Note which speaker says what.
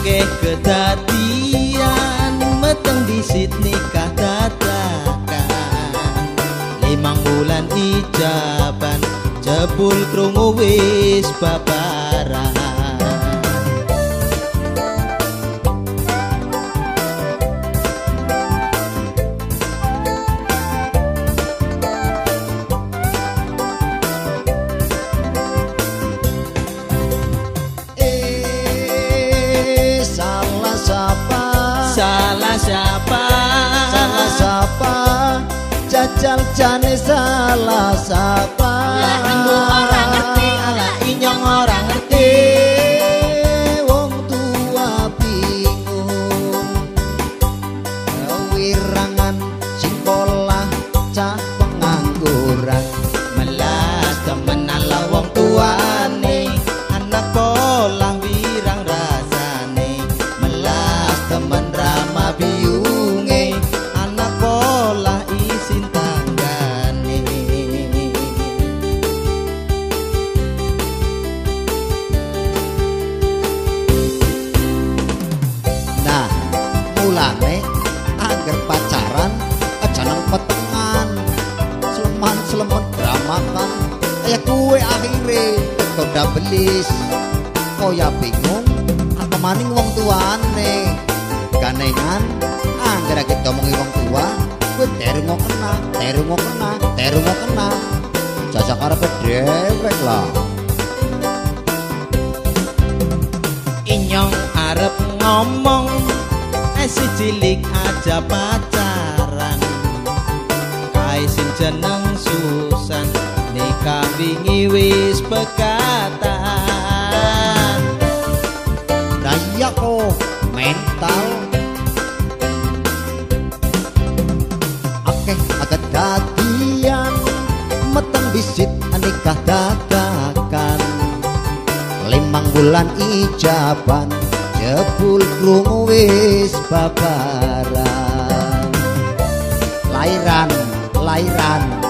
Speaker 1: akeh kedadian. Meteng disit nikah dadakan? Limang bulan ijaban jebul krungu wis babaran
Speaker 2: salah siapa
Speaker 1: Salah siapa?
Speaker 2: Jajal jane salah siapa?
Speaker 3: Lah, aku ora ngerti.
Speaker 1: Alah, inyong orang ngerti
Speaker 2: wong tua bingung Wirangan Sleman selemet dramakan. Kayak kue akhire goda belis. Koya bingung apa maning wong tuane. Ganengan anggar kita omongi wong tua, dereng mau kena, dereng mau kena, dereng mau kena. Jajak karepe dewek lah.
Speaker 1: inyong arep ngomong eh si cilik aja pacaran kae sing jeneng Susan nikah wingi wis pekatan.
Speaker 2: Kok mental. Akeh agak dadian Meteng bisit nikah dadakan Limang bulan ijaban Jebul krungu wis babaran. Lairan, lairan